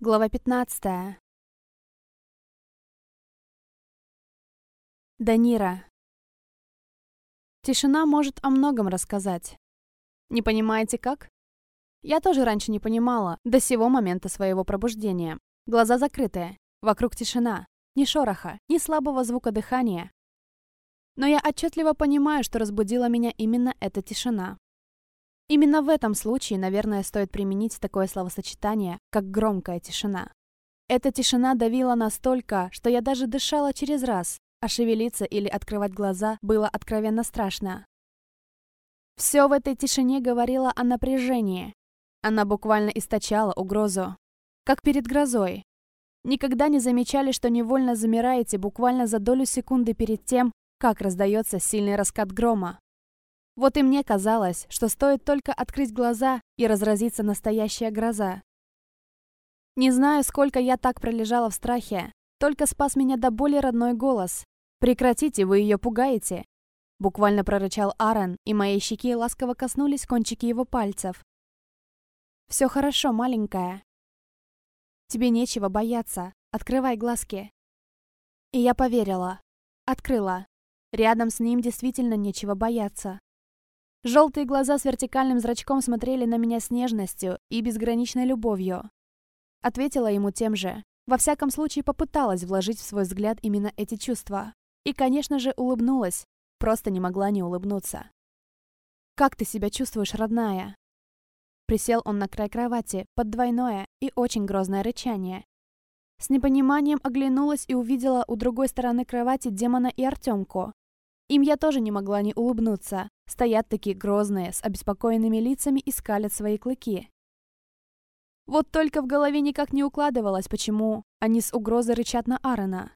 Глава 15. Данира. Тишина может о многом рассказать. Не понимаете как? Я тоже раньше не понимала, до сего момента своего пробуждения. Глаза закрытые, вокруг тишина, ни шороха, ни слабого звука дыхания. Но я отчетливо понимаю, что разбудила меня именно эта тишина. Именно в этом случае, наверное, стоит применить такое словосочетание, как громкая тишина. Эта тишина давила настолько, что я даже дышала через раз, а шевелиться или открывать глаза было откровенно страшно. Все в этой тишине говорило о напряжении. Она буквально источала угрозу. Как перед грозой. Никогда не замечали, что невольно замираете буквально за долю секунды перед тем, как раздается сильный раскат грома. Вот и мне казалось, что стоит только открыть глаза и разразится настоящая гроза. Не знаю, сколько я так пролежала в страхе, только спас меня до боли родной голос. «Прекратите, вы ее пугаете!» Буквально прорычал Аарон, и моей щеки ласково коснулись кончики его пальцев. «Все хорошо, маленькая. Тебе нечего бояться. Открывай глазки». И я поверила. Открыла. Рядом с ним действительно нечего бояться. Желтые глаза с вертикальным зрачком смотрели на меня с нежностью и безграничной любовью. Ответила ему тем же. Во всяком случае, попыталась вложить в свой взгляд именно эти чувства. И, конечно же, улыбнулась. Просто не могла не улыбнуться. «Как ты себя чувствуешь, родная?» Присел он на край кровати, под двойное и очень грозное рычание. С непониманием оглянулась и увидела у другой стороны кровати демона и Артемку. Им я тоже не могла не улыбнуться. Стоят такие грозные, с обеспокоенными лицами и скалят свои клыки. Вот только в голове никак не укладывалось, почему они с угрозой рычат на Аарона.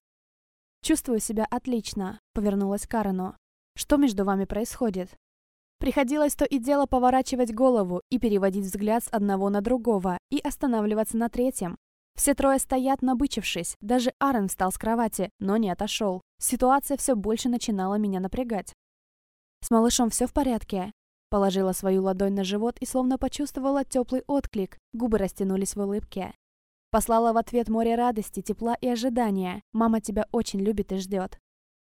«Чувствую себя отлично», — повернулась к Аарону. «Что между вами происходит?» Приходилось то и дело поворачивать голову и переводить взгляд с одного на другого и останавливаться на третьем. Все трое стоят, набычившись. Даже Аарон встал с кровати, но не отошел. Ситуация все больше начинала меня напрягать. «С малышом все в порядке?» Положила свою ладонь на живот и словно почувствовала теплый отклик. Губы растянулись в улыбке. Послала в ответ море радости, тепла и ожидания. «Мама тебя очень любит и ждет».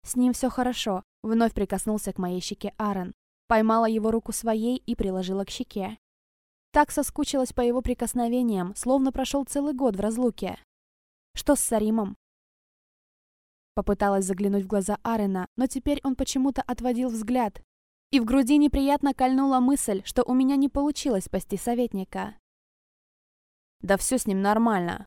«С ним все хорошо», — вновь прикоснулся к моей щеке Аарон. Поймала его руку своей и приложила к щеке. Так соскучилась по его прикосновениям, словно прошел целый год в разлуке. «Что с Саримом?» Попыталась заглянуть в глаза Арена, но теперь он почему-то отводил взгляд. И в груди неприятно кольнула мысль, что у меня не получилось спасти советника. «Да все с ним нормально»,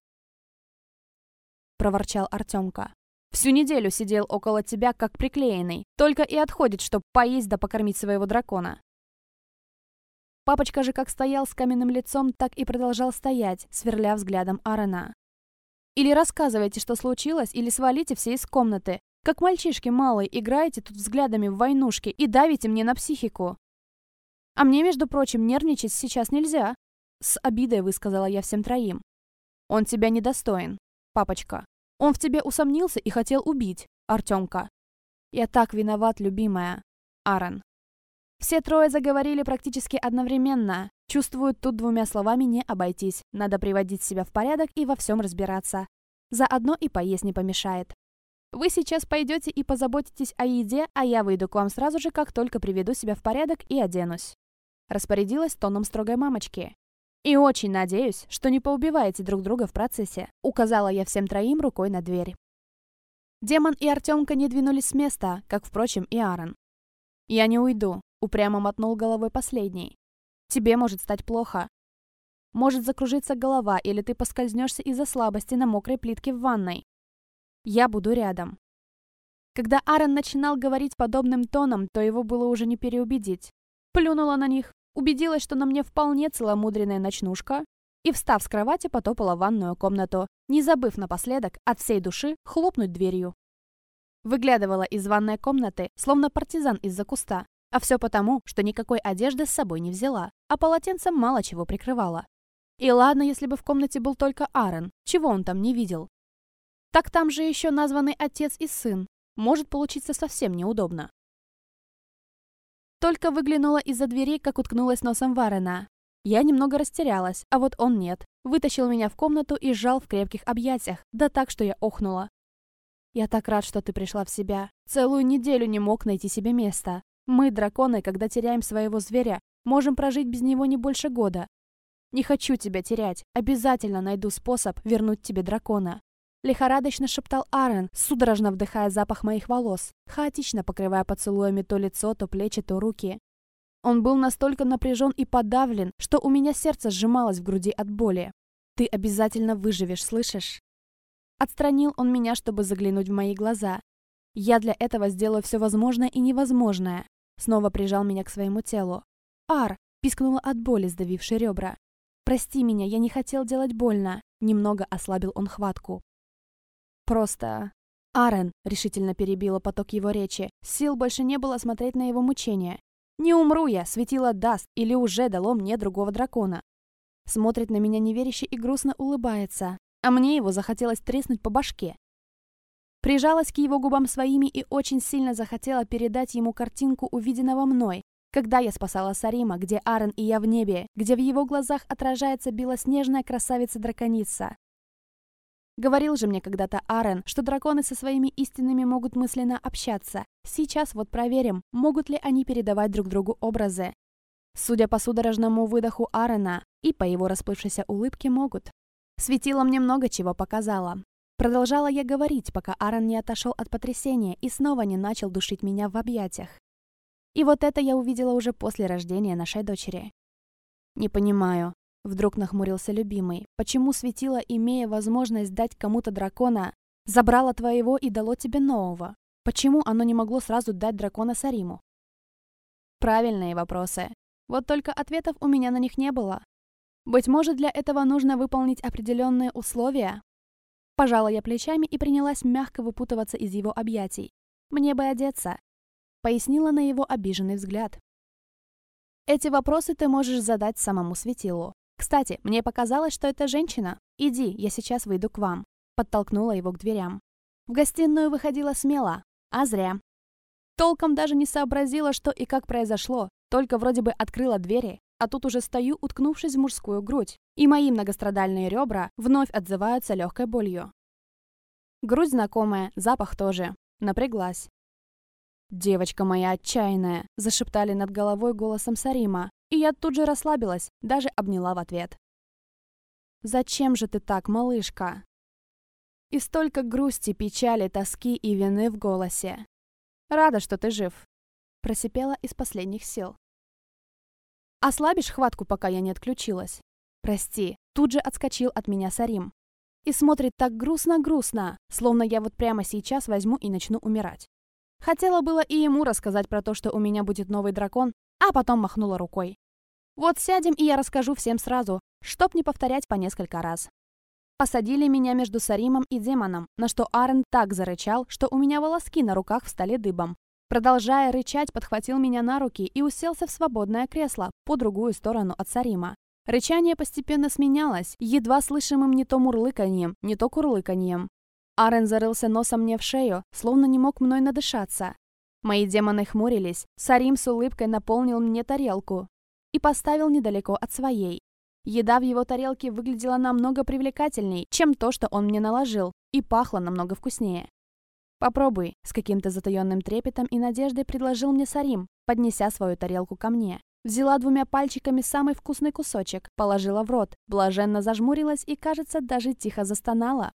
— проворчал Артемка. «Всю неделю сидел около тебя, как приклеенный, только и отходит, чтоб поесть да покормить своего дракона». Папочка же как стоял с каменным лицом, так и продолжал стоять, сверля взглядом Арена. Или рассказывайте, что случилось, или свалите все из комнаты. Как мальчишки малые, играете тут взглядами в войнушки и давите мне на психику. А мне, между прочим, нервничать сейчас нельзя. С обидой высказала я всем троим. Он тебя недостоин, папочка. Он в тебе усомнился и хотел убить, Артемка. Я так виноват, любимая. Аарон. Все трое заговорили практически одновременно. Чувствуют, тут двумя словами не обойтись. Надо приводить себя в порядок и во всем разбираться. Заодно и поесть не помешает. Вы сейчас пойдете и позаботитесь о еде, а я выйду к вам сразу же, как только приведу себя в порядок и оденусь. Распорядилась тоном строгой мамочки. И очень надеюсь, что не поубиваете друг друга в процессе. Указала я всем троим рукой на дверь. Демон и Артемка не двинулись с места, как, впрочем, и Аарон. «Я не уйду», Упрямо мотнул головой последний. Тебе может стать плохо. Может закружиться голова, или ты поскользнешься из-за слабости на мокрой плитке в ванной. Я буду рядом. Когда Аарон начинал говорить подобным тоном, то его было уже не переубедить. Плюнула на них, убедилась, что на мне вполне целомудренная ночнушка, и, встав с кровати, потопала в ванную комнату, не забыв напоследок от всей души хлопнуть дверью. Выглядывала из ванной комнаты, словно партизан из-за куста, а все потому, что никакой одежды с собой не взяла, а полотенцем мало чего прикрывала. И ладно, если бы в комнате был только Аарон, чего он там не видел. Так там же еще названный отец и сын. Может получиться совсем неудобно. Только выглянула из-за двери, как уткнулась носом Варена. Я немного растерялась, а вот он нет. Вытащил меня в комнату и сжал в крепких объятиях, да так, что я охнула. «Я так рад, что ты пришла в себя. Целую неделю не мог найти себе места. Мы, драконы, когда теряем своего зверя, можем прожить без него не больше года. Не хочу тебя терять. Обязательно найду способ вернуть тебе дракона. Лихорадочно шептал Аарон, судорожно вдыхая запах моих волос, хаотично покрывая поцелуями то лицо, то плечи, то руки. Он был настолько напряжен и подавлен, что у меня сердце сжималось в груди от боли. «Ты обязательно выживешь, слышишь?» Отстранил он меня, чтобы заглянуть в мои глаза. «Я для этого сделаю все возможное и невозможное». Снова прижал меня к своему телу. «Ар!» – пискнула от боли, сдавившей ребра. «Прости меня, я не хотел делать больно». Немного ослабил он хватку. Просто... Арен решительно перебила поток его речи. Сил больше не было смотреть на его мучения. «Не умру я, светило даст, или уже дало мне другого дракона». Смотрит на меня неверяще и грустно улыбается. А мне его захотелось треснуть по башке. Прижалась к его губам своими и очень сильно захотела передать ему картинку увиденного мной, когда я спасала Сарима, где Арен и я в небе, где в его глазах отражается белоснежная красавица-драконица. Говорил же мне когда-то Арен, что драконы со своими истинными могут мысленно общаться. Сейчас вот проверим, могут ли они передавать друг другу образы. Судя по судорожному выдоху Арена и по его расплывшейся улыбке, могут. Светило мне много чего показала. Продолжала я говорить, пока Аарон не отошел от потрясения и снова не начал душить меня в объятиях. И вот это я увидела уже после рождения нашей дочери. Не понимаю, Вдруг нахмурился любимый. «Почему светило, имея возможность дать кому-то дракона, забрало твоего и дало тебе нового? Почему оно не могло сразу дать дракона Сариму?» Правильные вопросы. Вот только ответов у меня на них не было. Быть может, для этого нужно выполнить определенные условия? Пожала я плечами и принялась мягко выпутываться из его объятий. «Мне бы одеться», — пояснила на его обиженный взгляд. «Эти вопросы ты можешь задать самому светилу. «Кстати, мне показалось, что это женщина. Иди, я сейчас выйду к вам», — подтолкнула его к дверям. В гостиную выходила смело, а зря. Толком даже не сообразила, что и как произошло, только вроде бы открыла двери, а тут уже стою, уткнувшись в мужскую грудь, и мои многострадальные ребра вновь отзываются легкой болью. Грудь знакомая, запах тоже. Напряглась. «Девочка моя отчаянная!» – зашептали над головой голосом Сарима, и я тут же расслабилась, даже обняла в ответ. «Зачем же ты так, малышка?» И столько грусти, печали, тоски и вины в голосе. «Рада, что ты жив», — просипела из последних сил. «Ослабишь хватку, пока я не отключилась?» «Прости», — тут же отскочил от меня Сарим. И смотрит так грустно-грустно, словно я вот прямо сейчас возьму и начну умирать. Хотела было и ему рассказать про то, что у меня будет новый дракон, а потом махнула рукой. Вот сядем, и я расскажу всем сразу, чтоб не повторять по несколько раз. Посадили меня между Саримом и демоном, на что Арен так зарычал, что у меня волоски на руках встали дыбом. Продолжая рычать, подхватил меня на руки и уселся в свободное кресло по другую сторону от Сарима. Рычание постепенно сменялось, едва слышимым не то мурлыканьем, не то курлыканьем. Арен зарылся носом мне в шею, словно не мог мной надышаться. Мои демоны хмурились. Сарим с улыбкой наполнил мне тарелку и поставил недалеко от своей. Еда в его тарелке выглядела намного привлекательней, чем то, что он мне наложил, и пахла намного вкуснее. «Попробуй», — с каким-то затаенным трепетом и надеждой предложил мне Сарим, поднеся свою тарелку ко мне. Взяла двумя пальчиками самый вкусный кусочек, положила в рот, блаженно зажмурилась и, кажется, даже тихо застонала.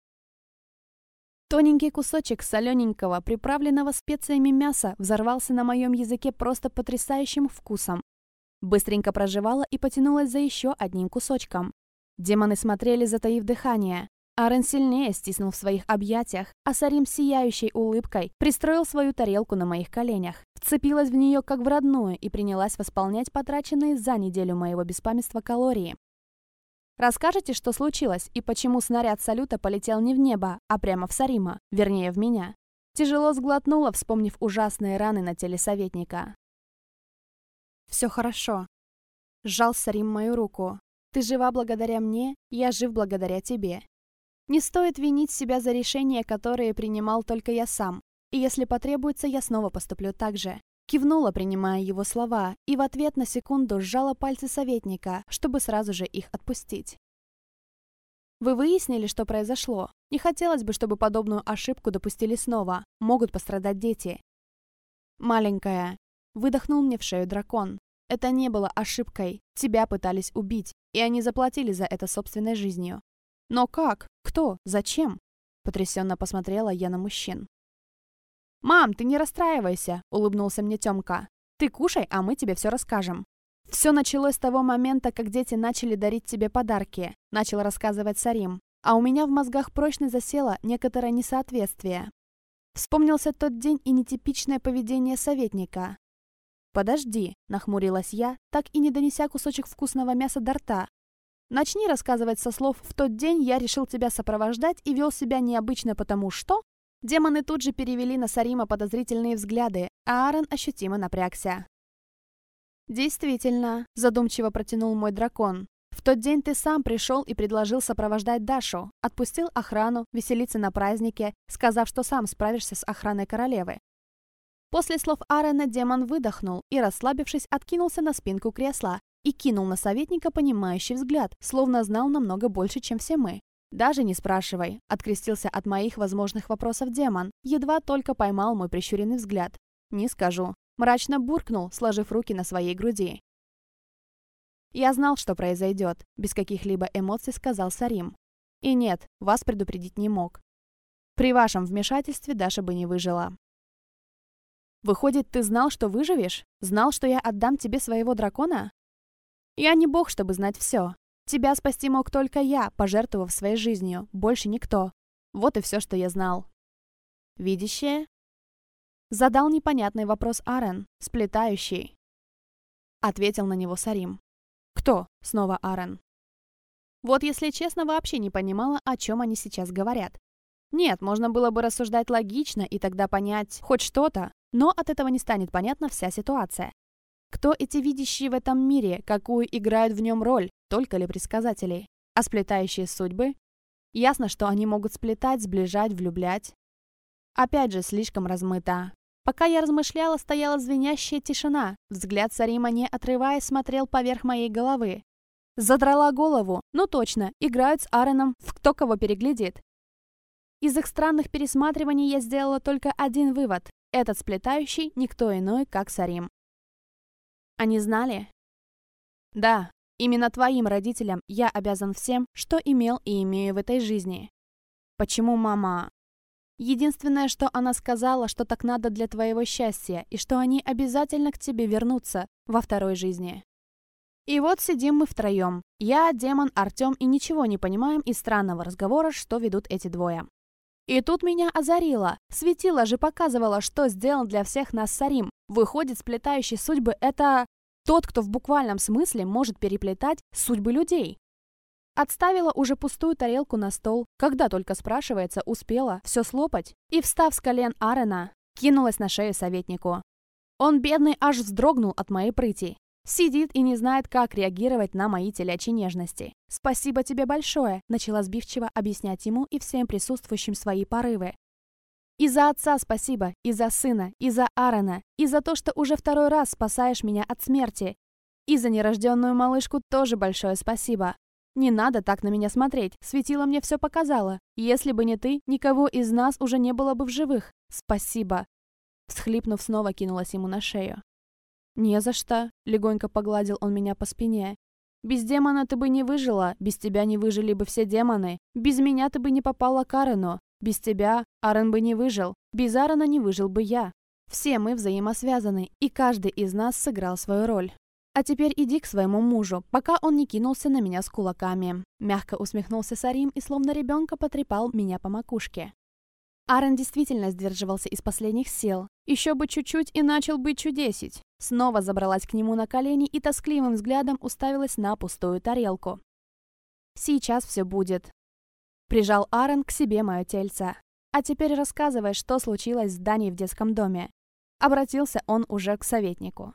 Тоненький кусочек солененького, приправленного специями мяса взорвался на моем языке просто потрясающим вкусом. Быстренько проживала и потянулась за еще одним кусочком. Демоны смотрели, затаив дыхание. Арен сильнее стиснул в своих объятиях, а Сарим сияющей улыбкой пристроил свою тарелку на моих коленях. Вцепилась в нее как в родную и принялась восполнять потраченные за неделю моего беспамятства калории. Расскажете, что случилось и почему снаряд салюта полетел не в небо, а прямо в Сарима, вернее, в меня?» Тяжело сглотнула, вспомнив ужасные раны на теле советника. «Все хорошо». Сжал Сарим мою руку. «Ты жива благодаря мне, я жив благодаря тебе. Не стоит винить себя за решения, которые принимал только я сам. И если потребуется, я снова поступлю так же. Кивнула, принимая его слова, и в ответ на секунду сжала пальцы советника, чтобы сразу же их отпустить. Вы выяснили, что произошло? Не хотелось бы, чтобы подобную ошибку допустили снова. Могут пострадать дети. Маленькая. Выдохнул мне в шею дракон. Это не было ошибкой. Тебя пытались убить, и они заплатили за это собственной жизнью. Но как? Кто? Зачем? Потрясенно посмотрела я на мужчин. «Мам, ты не расстраивайся», — улыбнулся мне Тёмка. «Ты кушай, а мы тебе все расскажем». Все началось с того момента, как дети начали дарить тебе подарки, начал рассказывать Сарим. А у меня в мозгах прочно засело некоторое несоответствие. Вспомнился тот день и нетипичное поведение советника. «Подожди», — нахмурилась я, так и не донеся кусочек вкусного мяса до рта. «Начни рассказывать со слов «в тот день я решил тебя сопровождать и вел себя необычно потому что...» Демоны тут же перевели на Сарима подозрительные взгляды, а Аарон ощутимо напрягся. «Действительно», — задумчиво протянул мой дракон. «В тот день ты сам пришел и предложил сопровождать Дашу, отпустил охрану, веселиться на празднике, сказав, что сам справишься с охраной королевы. После слов Аарона демон выдохнул и, расслабившись, откинулся на спинку кресла и кинул на советника понимающий взгляд, словно знал намного больше, чем все мы. «Даже не спрашивай», — открестился от моих возможных вопросов демон, едва только поймал мой прищуренный взгляд. «Не скажу». Мрачно буркнул, сложив руки на своей груди. «Я знал, что произойдет», — без каких-либо эмоций сказал Сарим. «И нет, вас предупредить не мог. При вашем вмешательстве Даша бы не выжила». «Выходит, ты знал, что выживешь? Знал, что я отдам тебе своего дракона?» «Я не бог, чтобы знать все. Тебя спасти мог только я, пожертвовав своей жизнью, больше никто. Вот и все, что я знал. Видящее? Задал непонятный вопрос Арен, сплетающий. Ответил на него Сарим. Кто? Снова Арен. Вот если честно, вообще не понимала, о чем они сейчас говорят. Нет, можно было бы рассуждать логично и тогда понять хоть что-то, но от этого не станет понятна вся ситуация. Кто эти видящие в этом мире, какую играют в нем роль, только ли предсказателей? А сплетающие судьбы? Ясно, что они могут сплетать, сближать, влюблять. Опять же, слишком размыто. Пока я размышляла, стояла звенящая тишина. Взгляд Сарима, не отрываясь, смотрел поверх моей головы. Задрала голову. Ну точно, играют с Аароном в кто кого переглядит. Из их странных пересматриваний я сделала только один вывод. Этот сплетающий никто иной, как Сарим. Они знали? Да, именно твоим родителям я обязан всем, что имел и имею в этой жизни. Почему мама... Единственное, что она сказала, что так надо для твоего счастья, и что они обязательно к тебе вернутся во второй жизни. И вот сидим мы втроем. Я, демон, Артем и ничего не понимаем из странного разговора, что ведут эти двое. И тут меня озарило. Светило же показывало, что сделан для всех нас Сарим. Выходит, сплетающий судьбы — это тот, кто в буквальном смысле может переплетать судьбы людей. Отставила уже пустую тарелку на стол, когда только спрашивается, успела все слопать, и, встав с колен Арена, кинулась на шею советнику. Он, бедный, аж вздрогнул от моей прыти. Сидит и не знает, как реагировать на мои телячьи нежности. «Спасибо тебе большое», — начала сбивчиво объяснять ему и всем присутствующим свои порывы. И за отца спасибо, и за сына, и за Аарона, и за то, что уже второй раз спасаешь меня от смерти. И за нерожденную малышку тоже большое спасибо. Не надо так на меня смотреть, светило мне все показало. Если бы не ты, никого из нас уже не было бы в живых. Спасибо. Всхлипнув, снова кинулась ему на шею. «Не за что», — легонько погладил он меня по спине. «Без демона ты бы не выжила, без тебя не выжили бы все демоны, без меня ты бы не попала к Арену, без тебя Арен бы не выжил, без Арена не выжил бы я. Все мы взаимосвязаны, и каждый из нас сыграл свою роль. А теперь иди к своему мужу, пока он не кинулся на меня с кулаками. Мягко усмехнулся Сарим и словно ребенка потрепал меня по макушке. Арен действительно сдерживался из последних сил. Еще бы чуть-чуть и начал бы чудесить. Снова забралась к нему на колени и тоскливым взглядом уставилась на пустую тарелку. «Сейчас все будет. Прижал Аарон к себе мое тельце. «А теперь рассказывай, что случилось с Даней в детском доме». Обратился он уже к советнику.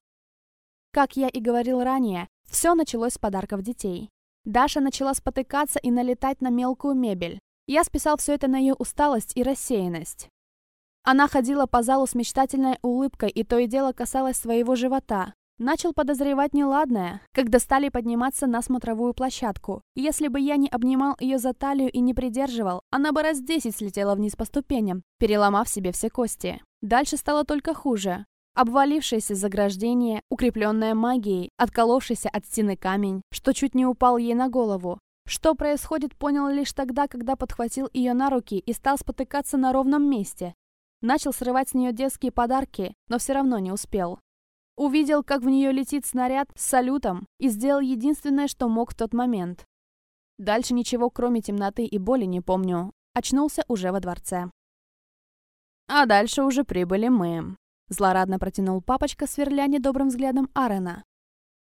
Как я и говорил ранее, все началось с подарков детей. Даша начала спотыкаться и налетать на мелкую мебель. Я списал все это на ее усталость и рассеянность. Она ходила по залу с мечтательной улыбкой и то и дело касалась своего живота. Начал подозревать неладное, когда стали подниматься на смотровую площадку. Если бы я не обнимал ее за талию и не придерживал, она бы раз десять слетела вниз по ступеням, переломав себе все кости. Дальше стало только хуже. Обвалившееся заграждение, укрепленное магией, отколовшийся от стены камень, что чуть не упал ей на голову. Что происходит, понял лишь тогда, когда подхватил ее на руки и стал спотыкаться на ровном месте. Начал срывать с нее детские подарки, но все равно не успел. Увидел, как в нее летит снаряд с салютом и сделал единственное, что мог в тот момент. Дальше ничего, кроме темноты и боли, не помню. Очнулся уже во дворце. А дальше уже прибыли мы. Злорадно протянул папочка, сверля недобрым взглядом Аарона.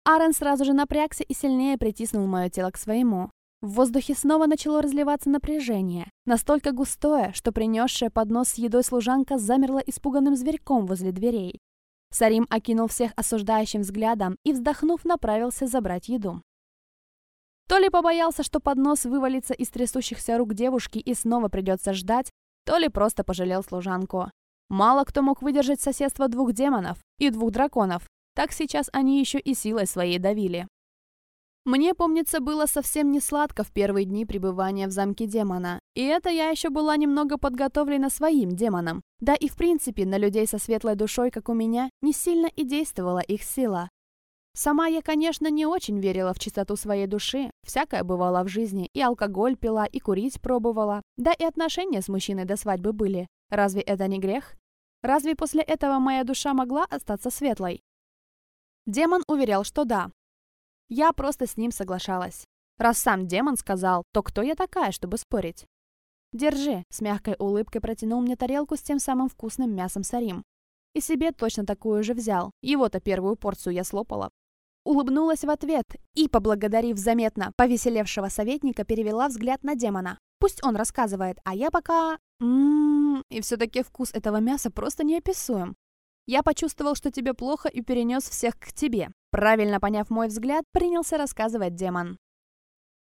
Аарон сразу же напрягся и сильнее притиснул мое тело к своему. В воздухе снова начало разливаться напряжение, настолько густое, что принесшая поднос с едой служанка замерла испуганным зверьком возле дверей. Сарим окинул всех осуждающим взглядом и, вздохнув, направился забрать еду. То ли побоялся, что поднос вывалится из трясущихся рук девушки и снова придется ждать, то ли просто пожалел служанку. Мало кто мог выдержать соседство двух демонов и двух драконов, так сейчас они еще и силой своей давили. Мне, помнится, было совсем не сладко в первые дни пребывания в замке демона, и это я еще была немного подготовлена своим демоном. Да и в принципе на людей со светлой душой, как у меня, не сильно и действовала их сила. Сама я, конечно, не очень верила в чистоту своей души, всякое бывало в жизни, и алкоголь пила, и курить пробовала, да и отношения с мужчиной до свадьбы были. Разве это не грех? Разве после этого моя душа могла остаться светлой? Демон уверял, что да, я просто с ним соглашалась. Раз сам демон сказал, то кто я такая, чтобы спорить? «Держи», — с мягкой улыбкой протянул мне тарелку с тем самым вкусным мясом сарим. И себе точно такую же взял. Его-то первую порцию я слопала. Улыбнулась в ответ и, поблагодарив заметно повеселевшего советника, перевела взгляд на демона. Пусть он рассказывает, а я пока... Ммм... И все-таки вкус этого мяса просто неописуем. Я почувствовал, что тебе плохо и перенес всех к тебе. Правильно поняв мой взгляд, принялся рассказывать демон.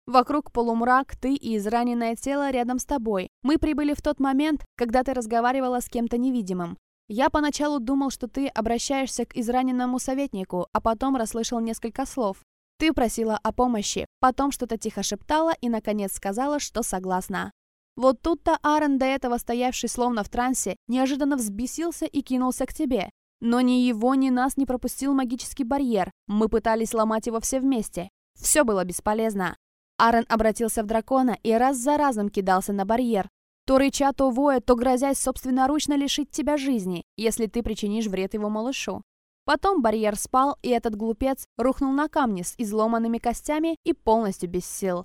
Вокруг полумрак, ты и израненное тело рядом с тобой. Мы прибыли в тот момент, когда ты разговаривала с кем-то невидимым. Я поначалу думал, что ты обращаешься к израненному советнику, а потом расслышал несколько слов. Ты просила о помощи, потом что-то тихо шептала и, наконец, сказала, что согласна. Вот тут-то Аарон, до этого стоявший словно в трансе, неожиданно взбесился и кинулся к тебе. Но ни его, ни нас не пропустил магический барьер. Мы пытались ломать его все вместе. Все было бесполезно. Аарон обратился в дракона и раз за разом кидался на барьер. То рыча, то воя, то грозясь собственноручно лишить тебя жизни, если ты причинишь вред его малышу. Потом барьер спал, и этот глупец рухнул на камни с изломанными костями и полностью без сил.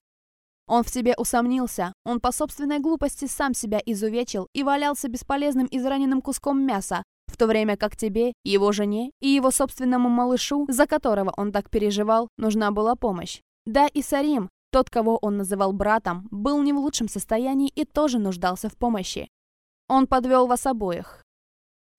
Он в себе усомнился, он по собственной глупости сам себя изувечил и валялся бесполезным израненным куском мяса, в то время как тебе, его жене и его собственному малышу, за которого он так переживал, нужна была помощь. Да и Сарим, тот, кого он называл братом, был не в лучшем состоянии и тоже нуждался в помощи. Он подвел вас обоих.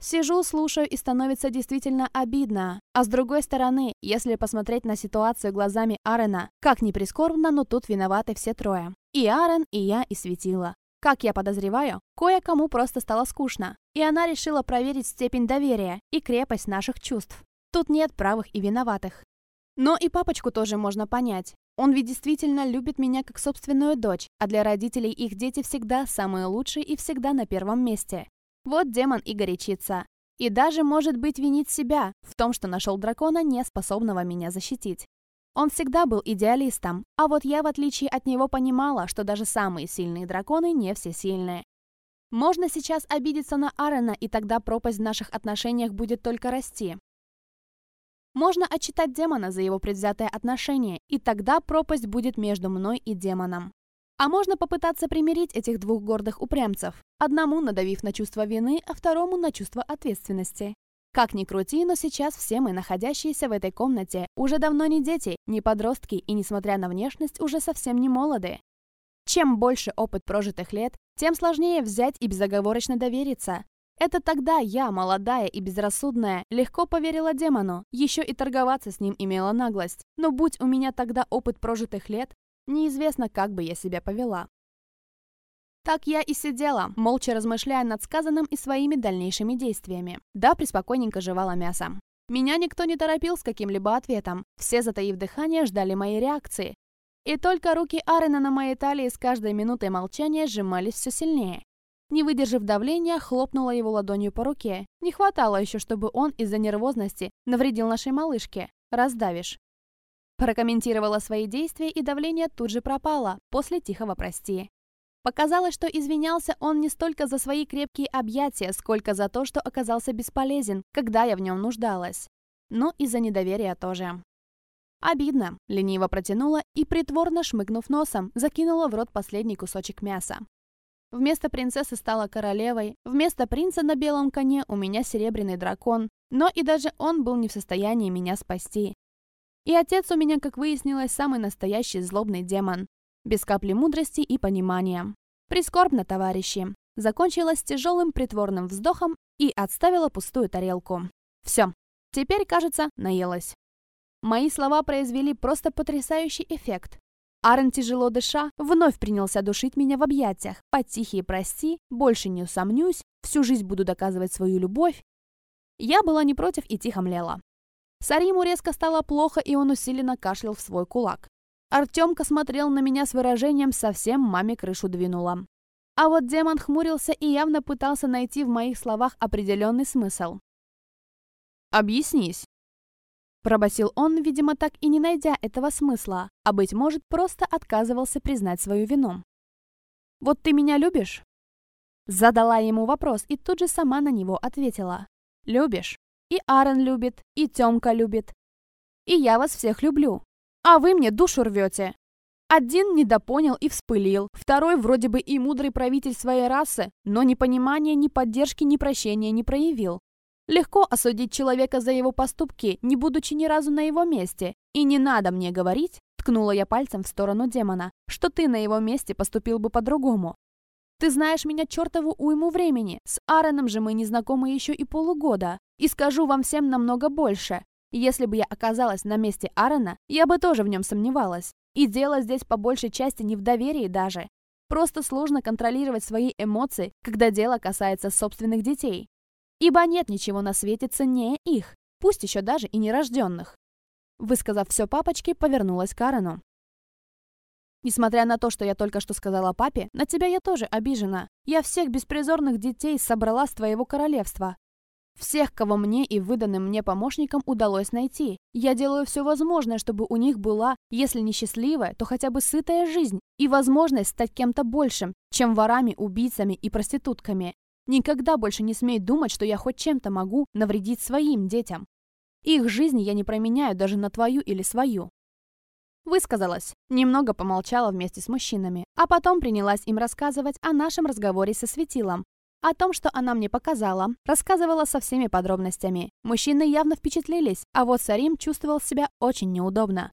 Сижу, слушаю и становится действительно обидно. А с другой стороны, если посмотреть на ситуацию глазами Арена, как ни прискорбно, но тут виноваты все трое. И Арен, и я, и Светила. Как я подозреваю, кое-кому просто стало скучно, и она решила проверить степень доверия и крепость наших чувств. Тут нет правых и виноватых. Но и папочку тоже можно понять. Он ведь действительно любит меня как собственную дочь, а для родителей их дети всегда самые лучшие и всегда на первом месте. Вот демон и горячится. И даже, может быть, винит себя в том, что нашел дракона, не способного меня защитить. Он всегда был идеалистом, а вот я, в отличие от него, понимала, что даже самые сильные драконы не все сильные. Можно сейчас обидеться на Аарона, и тогда пропасть в наших отношениях будет только расти. Можно отчитать демона за его предвзятое отношение, и тогда пропасть будет между мной и демоном. А можно попытаться примирить этих двух гордых упрямцев, одному надавив на чувство вины, а второму на чувство ответственности. Как ни крути, но сейчас все мы, находящиеся в этой комнате, уже давно не дети, не подростки и, несмотря на внешность, уже совсем не молоды. Чем больше опыт прожитых лет, тем сложнее взять и безоговорочно довериться. Это тогда я, молодая и безрассудная, легко поверила демону, еще и торговаться с ним имела наглость. Но будь у меня тогда опыт прожитых лет, Неизвестно, как бы я себя повела. Так я и сидела, молча размышляя над сказанным и своими дальнейшими действиями. Да, приспокойненько жевала мясо. Меня никто не торопил с каким-либо ответом. Все, затаив дыхание, ждали моей реакции. И только руки Арена на моей талии с каждой минутой молчания сжимались все сильнее. Не выдержав давления, хлопнула его ладонью по руке. Не хватало еще, чтобы он из-за нервозности навредил нашей малышке. Раздавишь. Прокомментировала свои действия, и давление тут же пропало, после тихого «прости». Показалось, что извинялся он не столько за свои крепкие объятия, сколько за то, что оказался бесполезен, когда я в нем нуждалась. Но и за недоверие тоже. Обидно, лениво протянула и, притворно шмыгнув носом, закинула в рот последний кусочек мяса. Вместо принцессы стала королевой, вместо принца на белом коне у меня серебряный дракон, но и даже он был не в состоянии меня спасти. И отец у меня, как выяснилось, самый настоящий злобный демон без капли мудрости и понимания. Прискорбно, товарищи. Закончилась тяжелым притворным вздохом и отставила пустую тарелку. Все, теперь, кажется, наелась. Мои слова произвели просто потрясающий эффект. Арен, тяжело дыша, вновь принялся душить меня в объятиях. По тихие прости, больше не усомнюсь, всю жизнь буду доказывать свою любовь. Я была не против и тихо млела. Сариму резко стало плохо, и он усиленно кашлял в свой кулак. Артемка смотрел на меня с выражением «совсем маме крышу двинула». А вот демон хмурился и явно пытался найти в моих словах определенный смысл. «Объяснись», Пробасил он, видимо, так и не найдя этого смысла, а, быть может, просто отказывался признать свою вину. «Вот ты меня любишь?» Задала ему вопрос и тут же сама на него ответила. «Любишь. И Аарон любит, и Тёмка любит. И я вас всех люблю. А вы мне душу рвете. Один недопонял и вспылил, второй вроде бы и мудрый правитель своей расы, но ни понимания, ни поддержки, ни прощения не проявил. Легко осудить человека за его поступки, не будучи ни разу на его месте. И не надо мне говорить, ткнула я пальцем в сторону демона, что ты на его месте поступил бы по-другому. Ты знаешь меня чертову уйму времени, с Аароном же мы не знакомы еще и полугода. И скажу вам всем намного больше. Если бы я оказалась на месте Аарона, я бы тоже в нем сомневалась. И дело здесь по большей части не в доверии даже. Просто сложно контролировать свои эмоции, когда дело касается собственных детей. Ибо нет ничего на свете ценнее их, пусть еще даже и нерожденных. Высказав все папочке, повернулась к Аарону. Несмотря на то, что я только что сказала папе, на тебя я тоже обижена. Я всех беспризорных детей собрала с твоего королевства. Всех, кого мне и выданным мне помощникам удалось найти. Я делаю все возможное, чтобы у них была, если не счастливая, то хотя бы сытая жизнь и возможность стать кем-то большим, чем ворами, убийцами и проститутками. Никогда больше не смей думать, что я хоть чем-то могу навредить своим детям. Их жизни я не променяю даже на твою или свою. Высказалась, немного помолчала вместе с мужчинами, а потом принялась им рассказывать о нашем разговоре со светилом, о том, что она мне показала, рассказывала со всеми подробностями. Мужчины явно впечатлились, а вот Сарим чувствовал себя очень неудобно.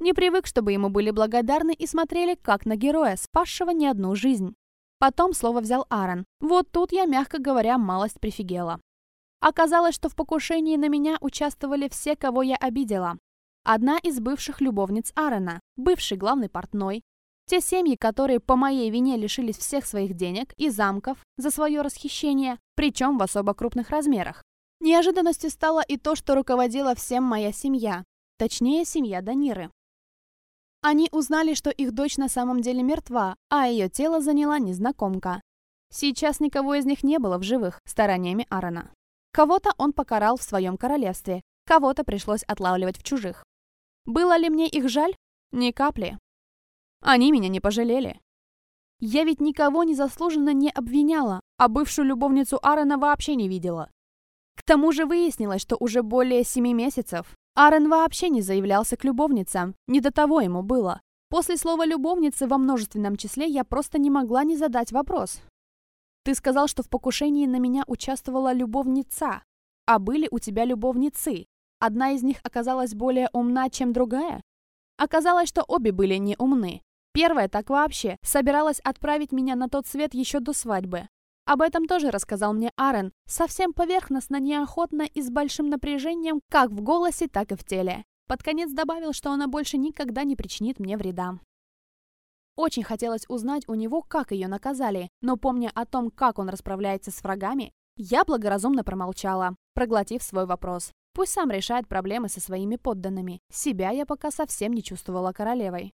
Не привык, чтобы ему были благодарны и смотрели как на героя, спасшего не одну жизнь. Потом слово взял Аарон. Вот тут я, мягко говоря, малость прифигела. Оказалось, что в покушении на меня участвовали все, кого я обидела. Одна из бывших любовниц Аарона, бывший главный портной, те семьи, которые по моей вине лишились всех своих денег и замков за свое расхищение, причем в особо крупных размерах. Неожиданностью стало и то, что руководила всем моя семья, точнее, семья Даниры. Они узнали, что их дочь на самом деле мертва, а ее тело заняла незнакомка. Сейчас никого из них не было в живых стараниями Аарона. Кого-то он покарал в своем королевстве, кого-то пришлось отлавливать в чужих. Было ли мне их жаль? Ни капли. Они меня не пожалели. Я ведь никого незаслуженно не обвиняла, а бывшую любовницу Аарона вообще не видела. К тому же выяснилось, что уже более семи месяцев Аарон вообще не заявлялся к любовницам, не до того ему было. После слова «любовницы» во множественном числе я просто не могла не задать вопрос. «Ты сказал, что в покушении на меня участвовала любовница, а были у тебя любовницы. Одна из них оказалась более умна, чем другая?» Оказалось, что обе были не умны. Первая так вообще собиралась отправить меня на тот свет еще до свадьбы. Об этом тоже рассказал мне Аарон, совсем поверхностно, неохотно и с большим напряжением как в голосе, так и в теле. Под конец добавил, что она больше никогда не причинит мне вреда. Очень хотелось узнать у него, как ее наказали, но помня о том, как он расправляется с врагами, я благоразумно промолчала, проглотив свой вопрос. Пусть сам решает проблемы со своими подданными. Себя я пока совсем не чувствовала королевой.